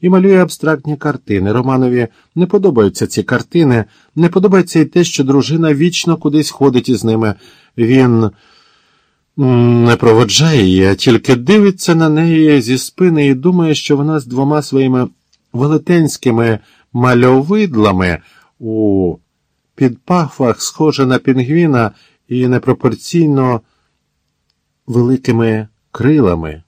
і малює абстрактні картини. Романові не подобаються ці картини, не подобається й те, що дружина вічно кудись ходить із ними. Він не проводжає її, а тільки дивиться на неї зі спини і думає, що вона з двома своїми велетенськими мальовидлами у підпахвах схожа на пінгвіна і непропорційно великими крилами.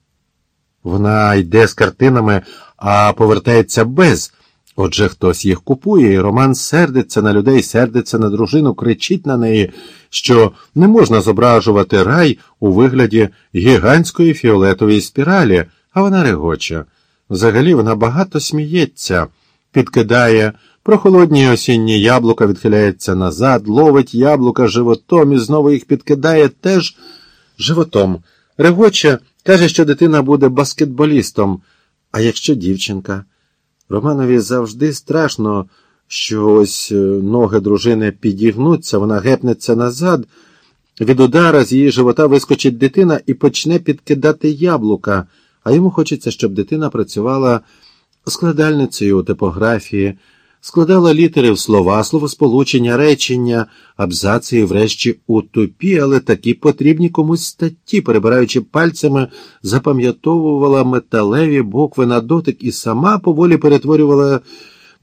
Вона йде з картинами, а повертається без. Отже, хтось їх купує, і Роман сердиться на людей, сердиться на дружину, кричить на неї, що не можна зображувати рай у вигляді гігантської фіолетової спіралі, а вона регоче. Взагалі вона багато сміється, підкидає, прохолодні осінні яблука відхиляється назад, ловить яблука животом і знову їх підкидає теж животом. Регоче каже, що дитина буде баскетболістом, а якщо дівчинка. Романові завжди страшно, що ось е, ноги дружини підігнуться, вона гепнеться назад. Від удара з її живота вискочить дитина і почне підкидати яблука, а йому хочеться, щоб дитина працювала складальницею у типографії, складала літери в слова, словосполучення, речення, абзаци і врешті у тупі, але такі потрібні комусь статті, перебираючи пальцями, запам'ятовувала металеві букви на дотик і сама поволі перетворювала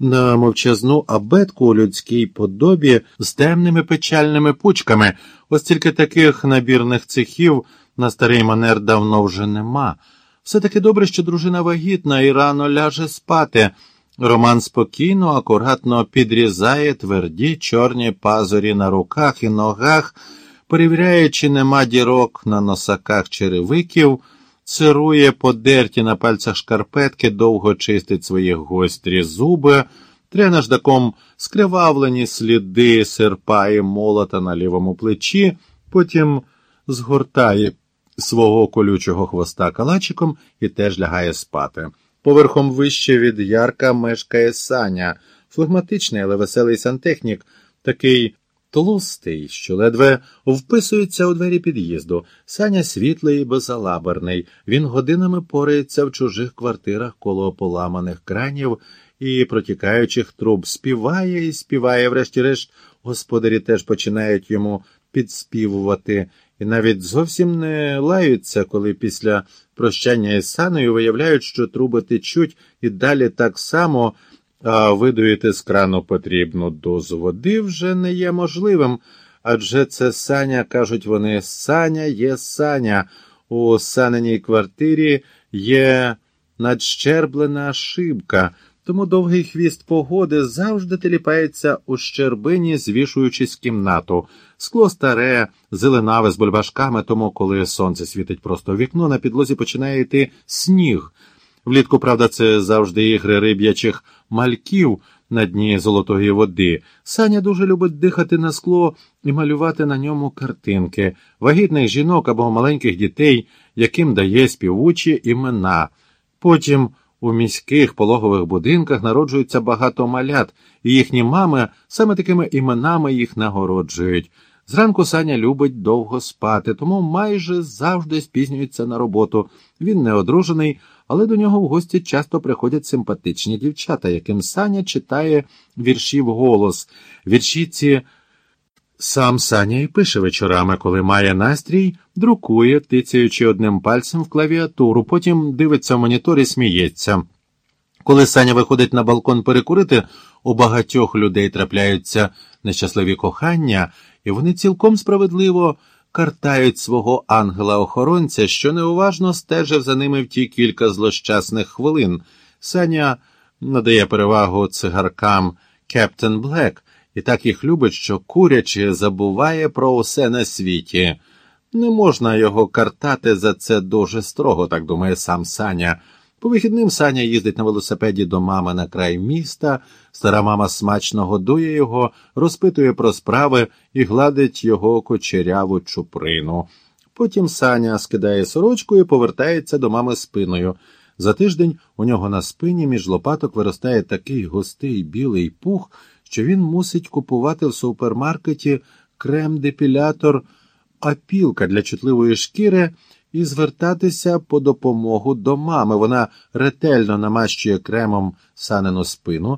на мовчазну абетку у людській подобі з темними печальними пучками. Ось тільки таких набірних цехів на старий манер давно вже нема. Все таки добре, що дружина вагітна і рано ляже спати. Роман спокійно, акуратно підрізає тверді чорні пазурі на руках і ногах, перевіряє, чи нема дірок на носаках черевиків, цирує подерті на пальцях шкарпетки, довго чистить свої гострі зуби, тря наждаком скривавлені сліди серпа і молота на лівому плечі, потім згортає свого колючого хвоста калачиком і теж лягає спати. Поверхом вище від Ярка мешкає Саня, флегматичний, але веселий сантехнік, такий тлустий, що ледве вписується у двері під'їзду. Саня світлий і безалаберний. Він годинами порається в чужих квартирах коло поламаних кранів і протікаючих труб. Співає і співає, врешті-решт, господарі теж починають йому підспівувати і навіть зовсім не лаються, коли після прощання із саною виявляють, що труби течуть і далі так само, а видуїти з крану потрібну дозу води вже не є можливим. Адже це саня, кажуть вони, саня є саня. У саненій квартирі є надщерблена шибка. Тому довгий хвіст погоди завжди теліпається у щербині, звішуючись кімнату. Скло старе, зеленаве з бульбашками, тому коли сонце світить просто в вікно, на підлозі починає йти сніг. Влітку, правда, це завжди ігри риб'ячих мальків на дні золотої води. Саня дуже любить дихати на скло і малювати на ньому картинки, вагітних жінок або маленьких дітей, яким дає співучі імена. Потім у міських пологових будинках народжується багато малят, і їхні мами саме такими іменами їх нагороджують. Зранку Саня любить довго спати, тому майже завжди спізнюється на роботу. Він не одружений, але до нього в гості часто приходять симпатичні дівчата, яким Саня читає вірші в голос. Вірші ці сам Саня і пише вечорами, коли має настрій, друкує, тицяючи одним пальцем в клавіатуру, потім дивиться в монітор і сміється. Коли Саня виходить на балкон перекурити, у багатьох людей трапляються нещасливі кохання, і вони цілком справедливо картають свого ангела-охоронця, що неуважно стежив за ними в ті кілька злощасних хвилин. Саня надає перевагу цигаркам Кептен Блек і так їх любить, що курячи забуває про усе на світі. Не можна його картати за це дуже строго, так думає сам Саня. По вихідним Саня їздить на велосипеді до мами на край міста, стара мама смачно годує його, розпитує про справи і гладить його кочеряву чуприну. Потім Саня скидає сорочку і повертається до мами спиною. За тиждень у нього на спині між лопаток виростає такий густий білий пух, що він мусить купувати в супермаркеті крем-депілятор, апілка для чутливої шкіри і звертатися по допомогу до мами. Вона ретельно намащує кремом санену спину,